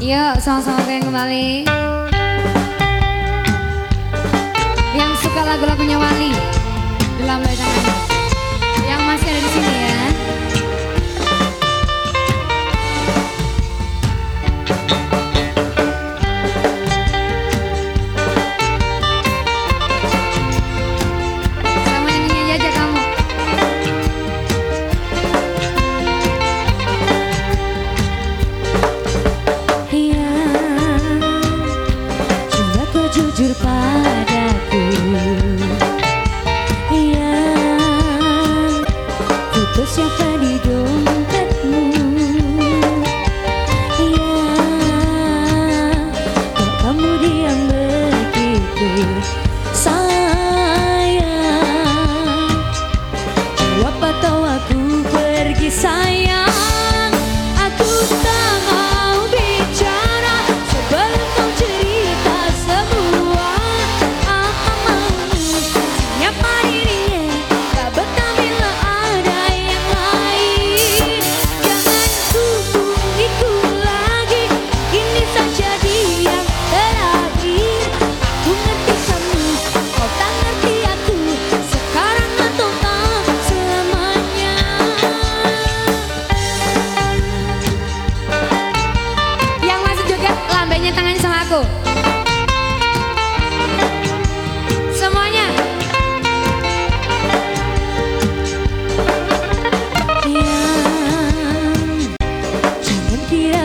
Yuk, sama-sama pengen kembali. Yang suka lagu-lagunya Wali, dilambaikan tangan. Yang masih ada di sini ya. 这些